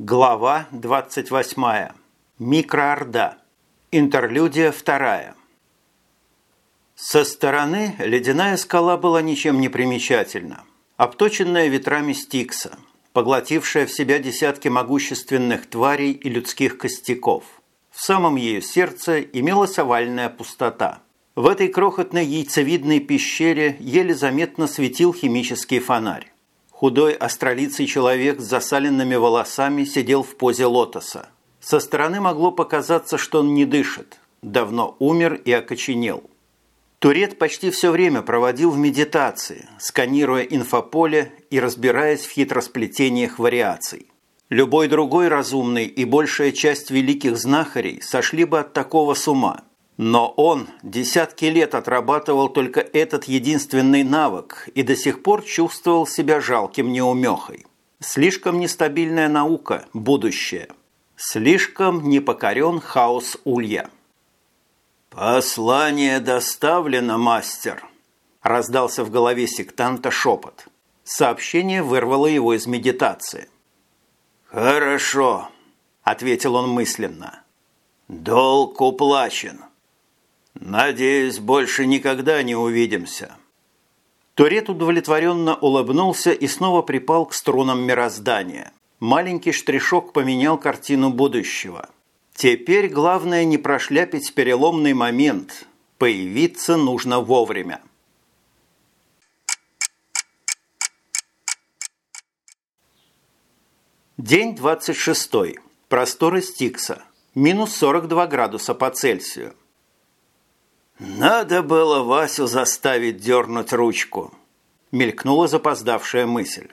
Глава 28. Микроорда. Интерлюдия 2. Со стороны ледяная скала была ничем не примечательна. Обточенная ветрами стикса, поглотившая в себя десятки могущественных тварей и людских костяков. В самом ее сердце имелась овальная пустота. В этой крохотной яйцевидной пещере еле заметно светил химический фонарь. Худой астролицый человек с засаленными волосами сидел в позе лотоса. Со стороны могло показаться, что он не дышит, давно умер и окоченел. Турет почти все время проводил в медитации, сканируя инфополе и разбираясь в хитросплетениях вариаций. Любой другой разумный и большая часть великих знахарей сошли бы от такого с ума. Но он десятки лет отрабатывал только этот единственный навык и до сих пор чувствовал себя жалким неумехой. Слишком нестабильная наука – будущее. Слишком непокорен хаос улья. «Послание доставлено, мастер!» – раздался в голове сектанта шепот. Сообщение вырвало его из медитации. «Хорошо», – ответил он мысленно. «Долг уплачен. Надеюсь, больше никогда не увидимся». Турет удовлетворенно улыбнулся и снова припал к струнам мироздания. Маленький штришок поменял картину будущего – Теперь главное не прошляпить переломный момент. Появиться нужно вовремя. День 26. Просторы Стикса. Минус 42 градуса по Цельсию. «Надо было Васю заставить дернуть ручку», – мелькнула запоздавшая мысль.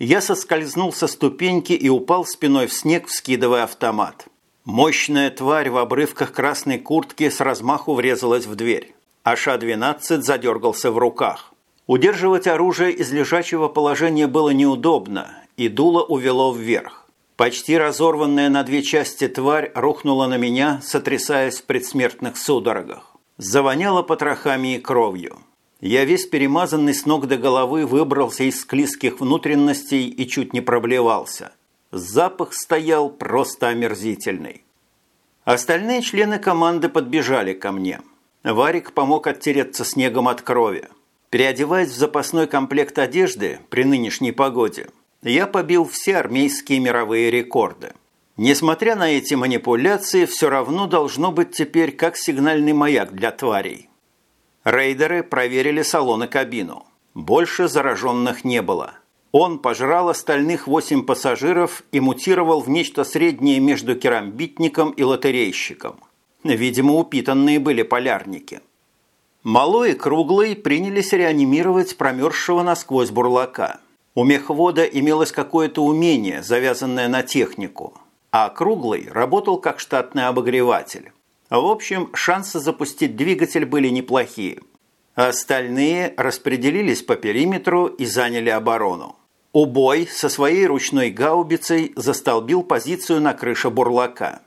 Я соскользнул со ступеньки и упал спиной в снег, вскидывая автомат. Мощная тварь в обрывках красной куртки с размаху врезалась в дверь. АШ-12 задергался в руках. Удерживать оружие из лежачего положения было неудобно, и дуло увело вверх. Почти разорванная на две части тварь рухнула на меня, сотрясаясь в предсмертных судорогах. Завоняло потрохами и кровью. Я весь перемазанный с ног до головы выбрался из склизких внутренностей и чуть не проблевался. Запах стоял просто омерзительный. Остальные члены команды подбежали ко мне. Варик помог оттереться снегом от крови. Переодеваясь в запасной комплект одежды при нынешней погоде, я побил все армейские мировые рекорды. Несмотря на эти манипуляции, все равно должно быть теперь как сигнальный маяк для тварей. Рейдеры проверили салон и кабину. Больше зараженных не было – он пожрал остальных восемь пассажиров и мутировал в нечто среднее между керамбитником и лотерейщиком. Видимо, упитанные были полярники. Малой и Круглый принялись реанимировать промерзшего насквозь бурлака. У мехвода имелось какое-то умение, завязанное на технику, а Круглый работал как штатный обогреватель. В общем, шансы запустить двигатель были неплохие. Остальные распределились по периметру и заняли оборону. Убой со своей ручной гаубицей застолбил позицию на крыше бурлака.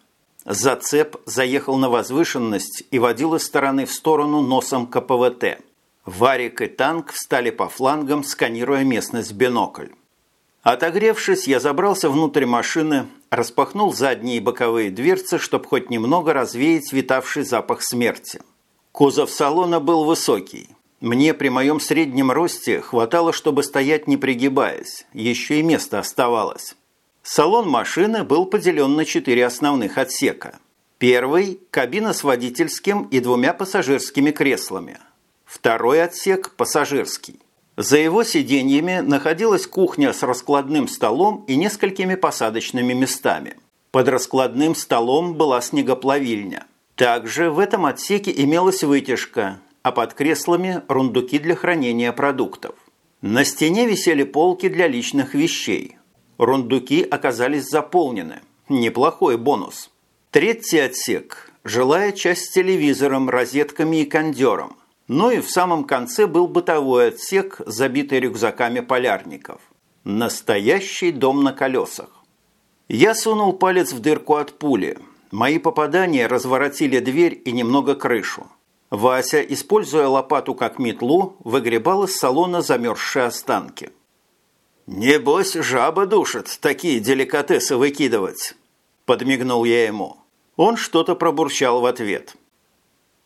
Зацеп заехал на возвышенность и водил из стороны в сторону носом КПВТ. Варик и танк встали по флангам, сканируя местность в бинокль. Отогревшись, я забрался внутрь машины, распахнул задние и боковые дверцы, чтобы хоть немного развеять витавший запах смерти. Кузов салона был высокий, мне при моем среднем росте хватало, чтобы стоять не пригибаясь, еще и место оставалось. Салон машины был поделен на четыре основных отсека. Первый – кабина с водительским и двумя пассажирскими креслами. Второй отсек – пассажирский. За его сиденьями находилась кухня с раскладным столом и несколькими посадочными местами. Под раскладным столом была снегоплавильня. Также в этом отсеке имелась вытяжка, а под креслами – рундуки для хранения продуктов. На стене висели полки для личных вещей. Рундуки оказались заполнены. Неплохой бонус. Третий отсек – жилая часть с телевизором, розетками и кондером. Ну и в самом конце был бытовой отсек, забитый рюкзаками полярников. Настоящий дом на колесах. Я сунул палец в дырку от пули. Мои попадания разворотили дверь и немного крышу. Вася, используя лопату как метлу, выгребал из салона замерзшие останки. «Небось, жаба душит такие деликатесы выкидывать», – подмигнул я ему. Он что-то пробурчал в ответ.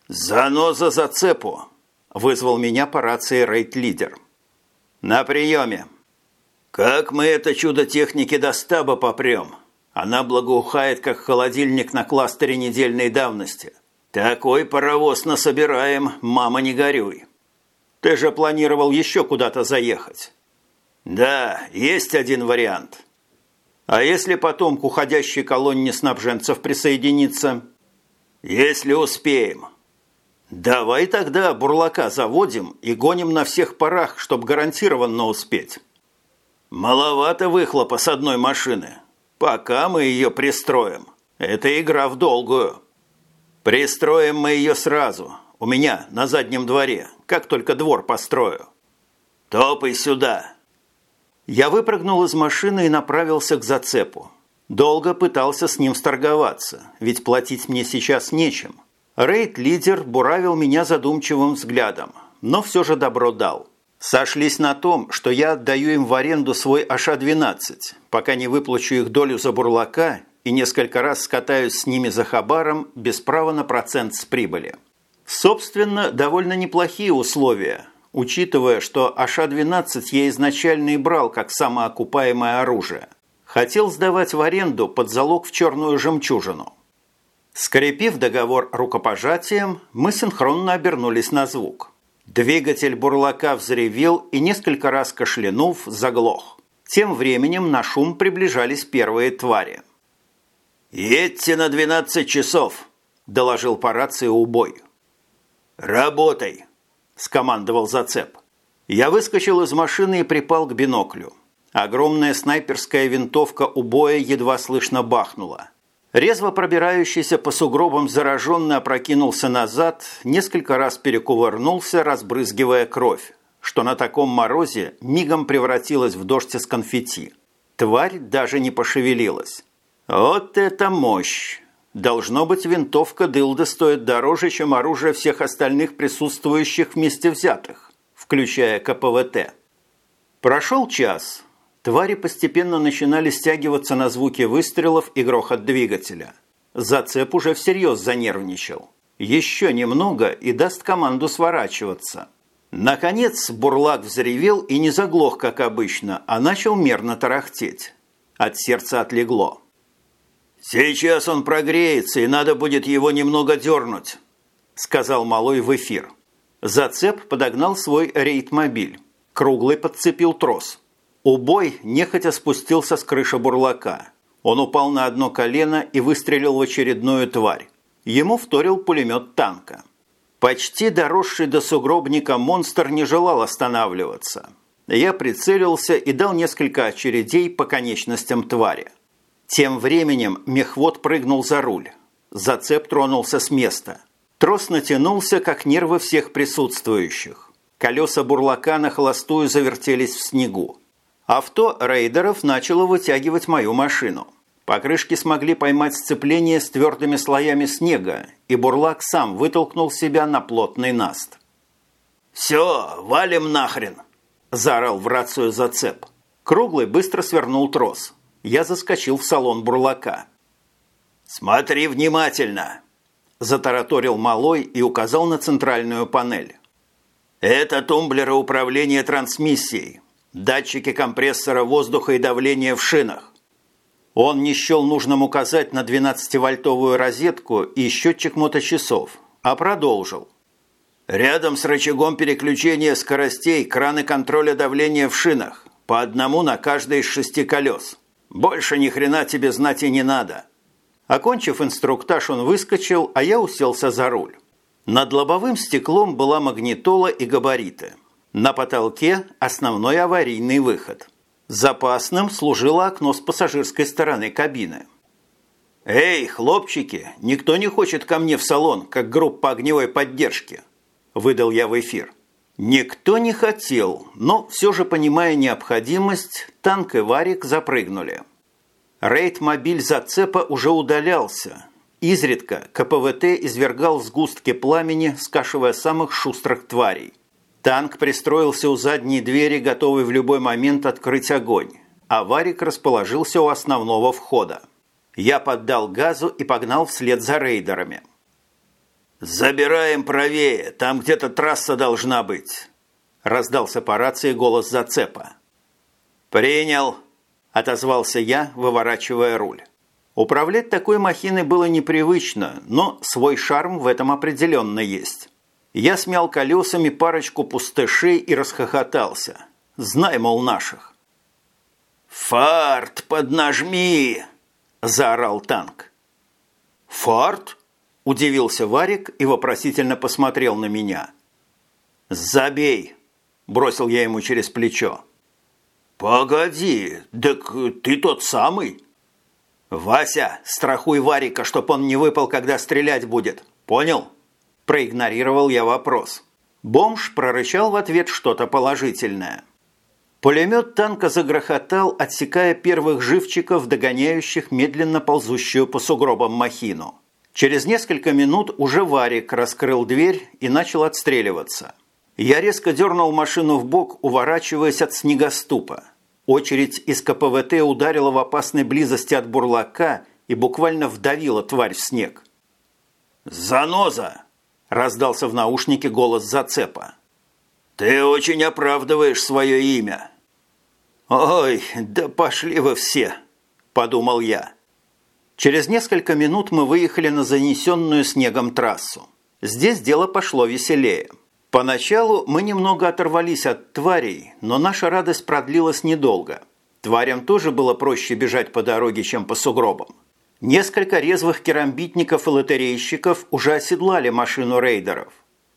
«Заноза за цепу!» – вызвал меня по рации рейд-лидер. «На приеме!» «Как мы это чудо техники до стаба попрем? Она благоухает, как холодильник на кластере недельной давности. Такой паровоз насобираем, мама не горюй!» «Ты же планировал еще куда-то заехать!» «Да, есть один вариант. А если потом к уходящей колонне снабженцев присоединиться?» «Если успеем!» «Давай тогда бурлака заводим и гоним на всех парах, чтобы гарантированно успеть». «Маловато выхлопа с одной машины. Пока мы ее пристроим. Это игра в долгую. Пристроим мы ее сразу. У меня на заднем дворе, как только двор построю. Топай сюда!» Я выпрыгнул из машины и направился к зацепу. Долго пытался с ним сторговаться, ведь платить мне сейчас нечем. Рейд-лидер буравил меня задумчивым взглядом, но все же добро дал. Сошлись на том, что я отдаю им в аренду свой АШ-12, пока не выплачу их долю за бурлака и несколько раз скатаюсь с ними за хабаром без права на процент с прибыли. Собственно, довольно неплохие условия, учитывая, что АШ-12 я изначально и брал как самоокупаемое оружие. Хотел сдавать в аренду под залог в черную жемчужину. Скрепив договор рукопожатием, мы синхронно обернулись на звук. Двигатель бурлака взревел и несколько раз кашлянув, заглох. Тем временем на шум приближались первые твари. «Едьте на 12 часов», – доложил по рации убой. «Работай», – скомандовал зацеп. Я выскочил из машины и припал к биноклю. Огромная снайперская винтовка убоя едва слышно бахнула. Резво пробирающийся по сугробам зараженный опрокинулся назад, несколько раз перекувырнулся, разбрызгивая кровь, что на таком морозе мигом превратилась в дождь из конфетти. Тварь даже не пошевелилась. Вот это мощь! Должно быть, винтовка Дылда стоит дороже, чем оружие всех остальных присутствующих вместе взятых, включая КПВТ. Прошел час, Твари постепенно начинали стягиваться на звуки выстрелов и грохот двигателя. Зацеп уже всерьез занервничал. Еще немного и даст команду сворачиваться. Наконец бурлак взревел и не заглох, как обычно, а начал мерно тарахтеть. От сердца отлегло. «Сейчас он прогреется, и надо будет его немного дернуть», – сказал Малой в эфир. Зацеп подогнал свой рейд-мобиль. Круглый подцепил трос – Убой нехотя спустился с крыши бурлака. Он упал на одно колено и выстрелил в очередную тварь. Ему вторил пулемет танка. Почти доросший до сугробника монстр не желал останавливаться. Я прицелился и дал несколько очередей по конечностям твари. Тем временем мехвод прыгнул за руль. Зацеп тронулся с места. Трос натянулся, как нервы всех присутствующих. Колеса бурлака на холостую завертелись в снегу. Авто рейдеров начало вытягивать мою машину. Покрышки смогли поймать сцепление с твердыми слоями снега, и бурлак сам вытолкнул себя на плотный наст. «Все, валим нахрен!» – заорал в рацию зацеп. Круглый быстро свернул трос. Я заскочил в салон бурлака. «Смотри внимательно!» – затараторил малой и указал на центральную панель. «Это тумблеры управления трансмиссией датчики компрессора воздуха и давления в шинах. Он не счел нужным указать на 12-вольтовую розетку и счетчик моточасов, а продолжил. Рядом с рычагом переключения скоростей краны контроля давления в шинах, по одному на каждой из шести колес. Больше ни хрена тебе знать и не надо. Окончив инструктаж, он выскочил, а я уселся за руль. Над лобовым стеклом была магнитола и габариты – на потолке основной аварийный выход. Запасным служило окно с пассажирской стороны кабины. «Эй, хлопчики, никто не хочет ко мне в салон, как группа огневой поддержки», – выдал я в эфир. Никто не хотел, но все же, понимая необходимость, танк и Варик запрыгнули. Рейд-мобиль зацепа уже удалялся. Изредка КПВТ извергал сгустки пламени, скашивая самых шустрых тварей – Танк пристроился у задней двери, готовый в любой момент открыть огонь, а Варик расположился у основного входа. Я поддал газу и погнал вслед за рейдерами. «Забираем правее, там где-то трасса должна быть», – раздался по рации голос зацепа. «Принял», – отозвался я, выворачивая руль. Управлять такой махиной было непривычно, но свой шарм в этом определенно есть. Я смял колесами парочку пустышей и расхохотался. Знай, мол, наших. «Фарт поднажми!» – заорал танк. «Фарт?» – удивился Варик и вопросительно посмотрел на меня. «Забей!» – бросил я ему через плечо. «Погоди, так ты тот самый?» «Вася, страхуй Варика, чтоб он не выпал, когда стрелять будет. Понял?» Проигнорировал я вопрос. Бомж прорычал в ответ что-то положительное. Пулемет танка загрохотал, отсекая первых живчиков, догоняющих медленно ползущую по сугробам махину. Через несколько минут уже Варик раскрыл дверь и начал отстреливаться. Я резко дернул машину в бок, уворачиваясь от снегоступа. Очередь из КПВТ ударила в опасной близости от бурлака и буквально вдавила тварь в снег. «Заноза!» – раздался в наушнике голос зацепа. «Ты очень оправдываешь свое имя». «Ой, да пошли вы все!» – подумал я. Через несколько минут мы выехали на занесенную снегом трассу. Здесь дело пошло веселее. Поначалу мы немного оторвались от тварей, но наша радость продлилась недолго. Тварям тоже было проще бежать по дороге, чем по сугробам. Несколько резвых керамбитников и лотерейщиков уже оседлали машину рейдеров.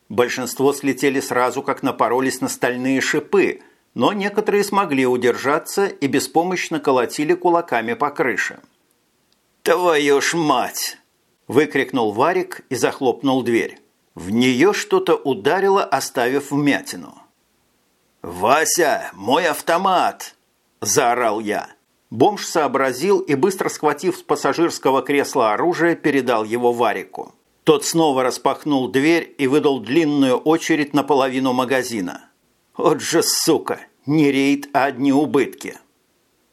Большинство слетели сразу, как напоролись на стальные шипы, но некоторые смогли удержаться и беспомощно колотили кулаками по крыше. «Твою ж мать!» – выкрикнул Варик и захлопнул дверь. В нее что-то ударило, оставив вмятину. «Вася, мой автомат!» – заорал я. Бомж сообразил и, быстро схватив с пассажирского кресла оружие, передал его Варику. Тот снова распахнул дверь и выдал длинную очередь на половину магазина. «Вот же сука! Не рейд, а одни убытки!»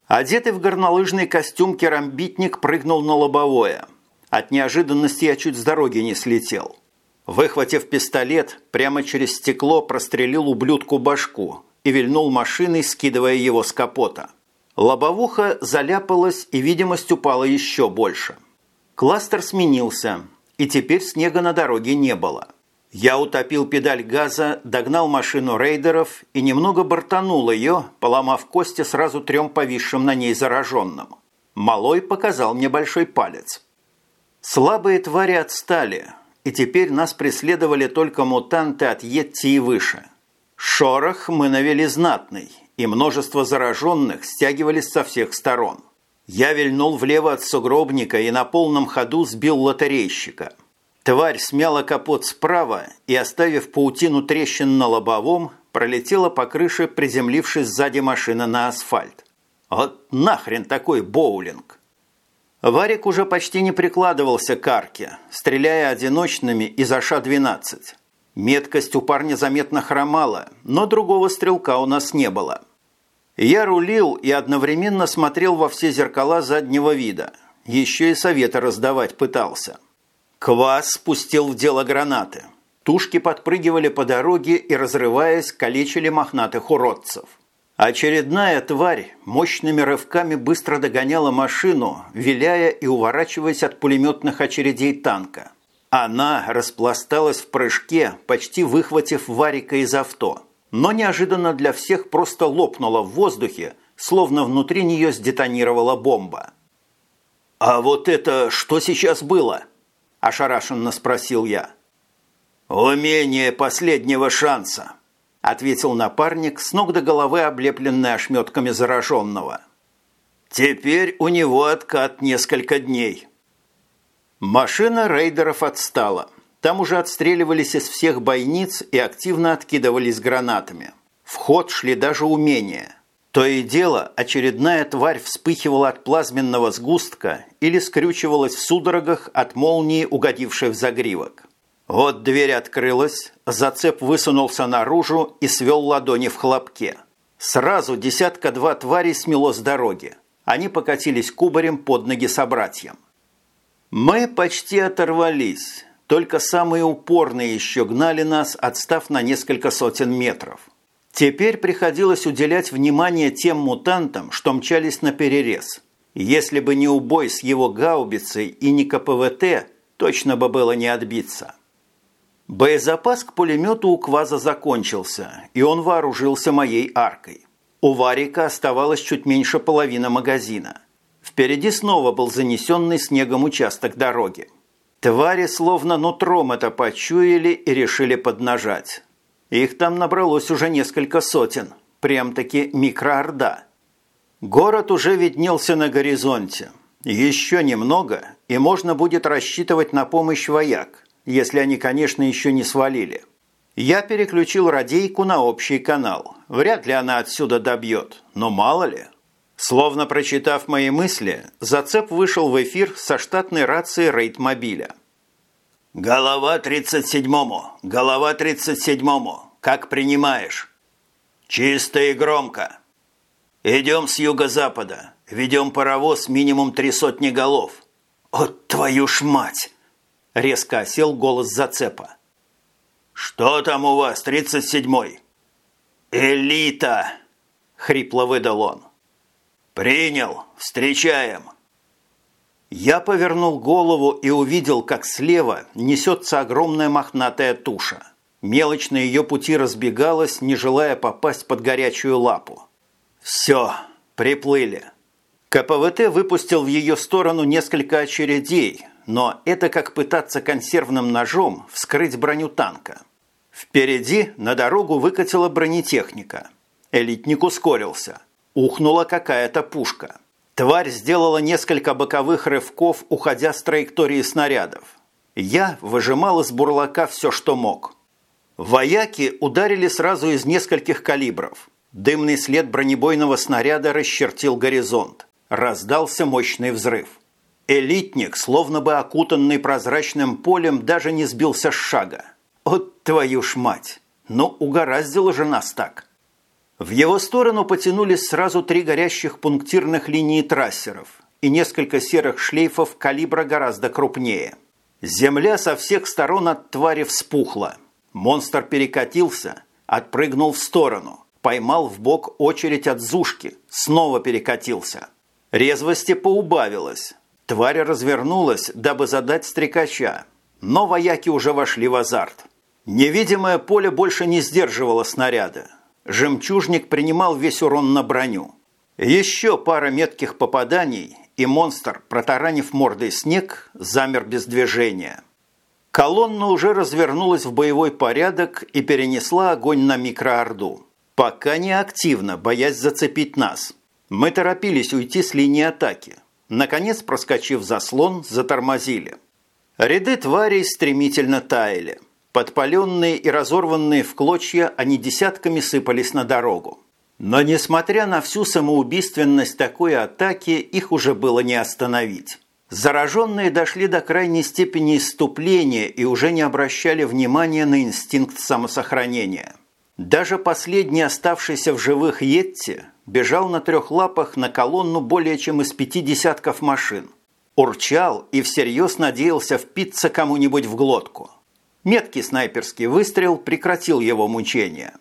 Одетый в горнолыжный костюм керамбитник прыгнул на лобовое. От неожиданности я чуть с дороги не слетел. Выхватив пистолет, прямо через стекло прострелил ублюдку башку и вильнул машиной, скидывая его с капота. Лобовуха заляпалась, и видимость упала еще больше. Кластер сменился, и теперь снега на дороге не было. Я утопил педаль газа, догнал машину рейдеров и немного бортанул ее, поломав кости сразу трем повисшим на ней зараженным. Малой показал мне большой палец. Слабые твари отстали, и теперь нас преследовали только мутанты от Йетти и выше. Шорох мы навели знатный – и множество зараженных стягивались со всех сторон. Я вильнул влево от сугробника и на полном ходу сбил лотерейщика. Тварь смяла капот справа и, оставив паутину трещин на лобовом, пролетела по крыше, приземлившись сзади машины на асфальт. Вот нахрен такой боулинг! Варик уже почти не прикладывался к арке, стреляя одиночными из АШ-12. Меткость у парня заметно хромала, но другого стрелка у нас не было. Я рулил и одновременно смотрел во все зеркала заднего вида. Еще и советы раздавать пытался. Квас спустил в дело гранаты. Тушки подпрыгивали по дороге и, разрываясь, калечили мохнатых уродцев. Очередная тварь мощными рывками быстро догоняла машину, виляя и уворачиваясь от пулеметных очередей танка. Она распласталась в прыжке, почти выхватив Варика из авто, но неожиданно для всех просто лопнула в воздухе, словно внутри нее сдетонировала бомба. «А вот это что сейчас было?» – ошарашенно спросил я. «Умение последнего шанса», – ответил напарник, с ног до головы облепленный ошметками зараженного. «Теперь у него откат несколько дней». Машина рейдеров отстала. Там уже отстреливались из всех бойниц и активно откидывались гранатами. В ход шли даже умения. То и дело, очередная тварь вспыхивала от плазменного сгустка или скрючивалась в судорогах от молнии, угодившей в загривок. Вот дверь открылась, зацеп высунулся наружу и свел ладони в хлопке. Сразу десятка-два тварей смело с дороги. Они покатились кубарем под ноги собратьям. Мы почти оторвались, только самые упорные еще гнали нас, отстав на несколько сотен метров. Теперь приходилось уделять внимание тем мутантам, что мчались на перерез. Если бы не убой с его гаубицей и не КПВТ, точно бы было не отбиться. Боезапас к пулемету у Кваза закончился, и он вооружился моей аркой. У Варика оставалось чуть меньше половины магазина. Впереди снова был занесенный снегом участок дороги. Твари словно нутром это почуяли и решили поднажать. Их там набралось уже несколько сотен, прям-таки микроорда. Город уже виднелся на горизонте. Еще немного, и можно будет рассчитывать на помощь вояк если они, конечно, еще не свалили. Я переключил радейку на общий канал. Вряд ли она отсюда добьет, но мало ли. Словно прочитав мои мысли, зацеп вышел в эфир со штатной рации рейд-мобиля. «Голова 37-му! Голова 37-му! Как принимаешь?» «Чисто и громко!» «Идем с юго-запада. Ведем паровоз минимум три сотни голов». «От твою ж мать!» Резко осел голос зацепа. «Что там у вас, тридцать седьмой?» «Элита!» – хрипло выдал он. «Принял. Встречаем!» Я повернул голову и увидел, как слева несется огромная мохнатая туша. Мелочь на ее пути разбегалась, не желая попасть под горячую лапу. «Все, приплыли!» КПВТ выпустил в ее сторону несколько очередей, но это как пытаться консервным ножом вскрыть броню танка. Впереди на дорогу выкатила бронетехника. Элитник ускорился. Ухнула какая-то пушка. Тварь сделала несколько боковых рывков, уходя с траектории снарядов. Я выжимал из бурлака все, что мог. Вояки ударили сразу из нескольких калибров. Дымный след бронебойного снаряда расчертил горизонт. Раздался мощный взрыв. Элитник, словно бы окутанный прозрачным полем, даже не сбился с шага. «От твою ж мать! Ну, угораздило же нас так!» В его сторону потянулись сразу три горящих пунктирных линии трассеров и несколько серых шлейфов калибра гораздо крупнее. Земля со всех сторон от твари вспухла. Монстр перекатился, отпрыгнул в сторону, поймал в бок очередь от зушки, снова перекатился. Резвости поубавилось, Тварь развернулась, дабы задать стрекача, но вояки уже вошли в азарт. Невидимое поле больше не сдерживало снаряда. Жемчужник принимал весь урон на броню. Еще пара метких попаданий, и монстр, протаранив мордой снег, замер без движения. Колонна уже развернулась в боевой порядок и перенесла огонь на микроорду. Пока не активно, боясь зацепить нас. Мы торопились уйти с линии атаки. Наконец, проскочив заслон, затормозили. Ряды тварей стремительно таяли. Подпаленные и разорванные в клочья, они десятками сыпались на дорогу. Но, несмотря на всю самоубийственность такой атаки, их уже было не остановить. Зараженные дошли до крайней степени иступления и уже не обращали внимания на инстинкт самосохранения. Даже последний оставшийся в живых Йетти бежал на трех лапах на колонну более чем из пяти десятков машин. Урчал и всерьез надеялся впиться кому-нибудь в глотку. Меткий снайперский выстрел прекратил его мучения.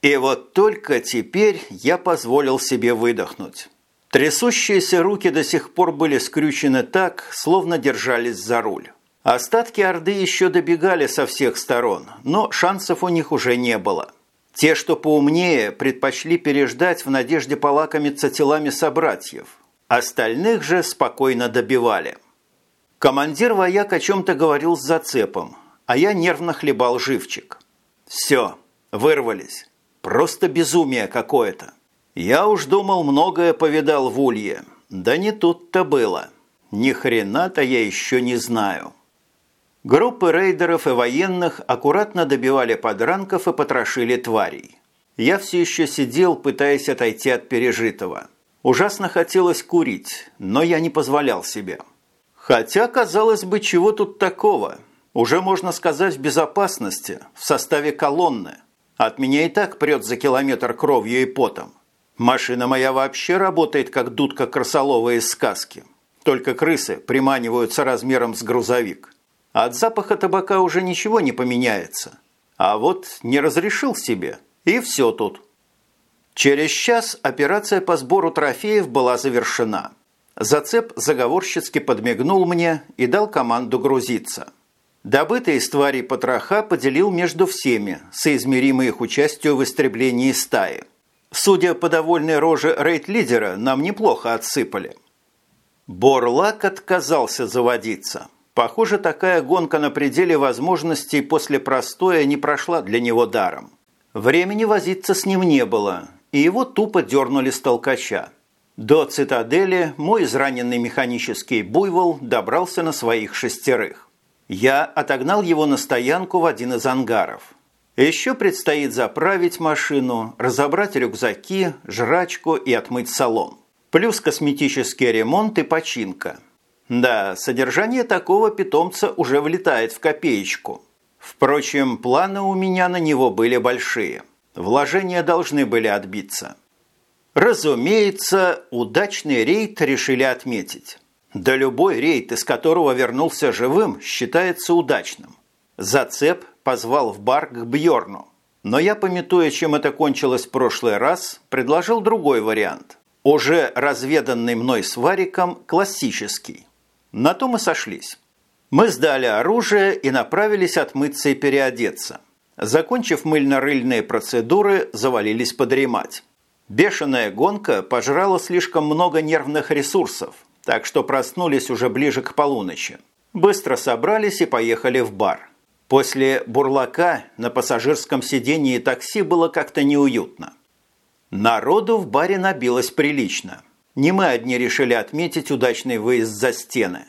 И вот только теперь я позволил себе выдохнуть. Трясущиеся руки до сих пор были скрючены так, словно держались за руль. Остатки Орды еще добегали со всех сторон, но шансов у них уже не было – те, что поумнее, предпочли переждать в надежде полакомиться телами собратьев. Остальных же спокойно добивали. Командир вояк о чем-то говорил с зацепом, а я нервно хлебал живчик. Все, вырвались. Просто безумие какое-то. Я уж думал, многое повидал в Улье. Да не тут-то было. Ни хрена-то я еще не знаю. Группы рейдеров и военных аккуратно добивали подранков и потрошили тварей. Я все еще сидел, пытаясь отойти от пережитого. Ужасно хотелось курить, но я не позволял себе. Хотя, казалось бы, чего тут такого? Уже, можно сказать, в безопасности, в составе колонны. От меня и так прет за километр кровью и потом. Машина моя вообще работает, как дудка крысолова из сказки. Только крысы приманиваются размером с грузовик. От запаха табака уже ничего не поменяется. А вот не разрешил себе, и все тут. Через час операция по сбору трофеев была завершена. Зацеп заговорщицки подмигнул мне и дал команду грузиться. Добытые из тварей потроха поделил между всеми, соизмеримые их участию в истреблении стаи. Судя по довольной роже рейд-лидера, нам неплохо отсыпали. Борлак отказался заводиться. Похоже, такая гонка на пределе возможностей после простоя не прошла для него даром. Времени возиться с ним не было, и его тупо дернули с толкача. До цитадели мой израненный механический буйвол добрался на своих шестерых. Я отогнал его на стоянку в один из ангаров. Еще предстоит заправить машину, разобрать рюкзаки, жрачку и отмыть салон. Плюс косметический ремонт и починка. Да, содержание такого питомца уже влетает в копеечку. Впрочем, планы у меня на него были большие. Вложения должны были отбиться. Разумеется, удачный рейд решили отметить. Да любой рейд, из которого вернулся живым, считается удачным. Зацеп позвал в бар к Бьорну. Но я, пометуя, чем это кончилось в прошлый раз, предложил другой вариант. Уже разведанный мной с Вариком классический. На то мы сошлись. Мы сдали оружие и направились отмыться и переодеться. Закончив мыльно-рыльные процедуры, завалились подремать. Бешеная гонка пожрала слишком много нервных ресурсов, так что проснулись уже ближе к полуночи. Быстро собрались и поехали в бар. После бурлака на пассажирском сидении такси было как-то неуютно. Народу в баре набилось прилично. Не мы одни решили отметить удачный выезд за стены.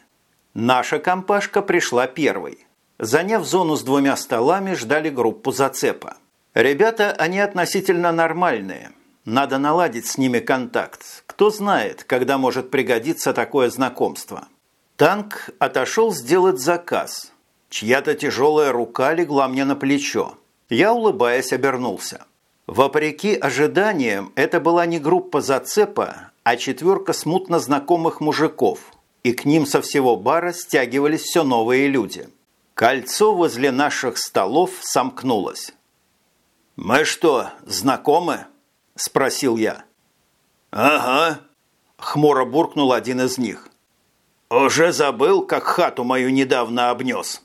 Наша компашка пришла первой. Заняв зону с двумя столами, ждали группу зацепа. Ребята, они относительно нормальные – надо наладить с ними контакт. Кто знает, когда может пригодиться такое знакомство. Танк отошел сделать заказ. Чья-то тяжелая рука легла мне на плечо. Я, улыбаясь, обернулся. Вопреки ожиданиям, это была не группа зацепа, а четверка смутно знакомых мужиков. И к ним со всего бара стягивались все новые люди. Кольцо возле наших столов сомкнулось. «Мы что, знакомы?» – спросил я. «Ага», – хмуро буркнул один из них. «Уже забыл, как хату мою недавно обнес».